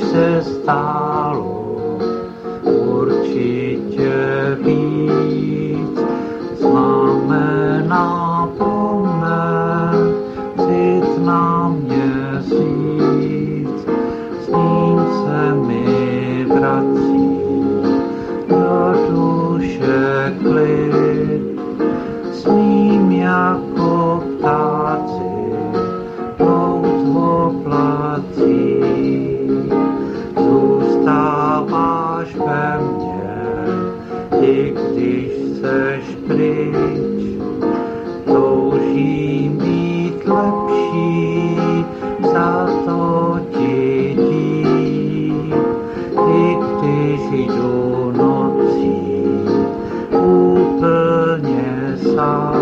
se stálo, určitě ví. i když seš pryč, toužím být lepší, za to ti dík. I když jdu nocí úplně sám,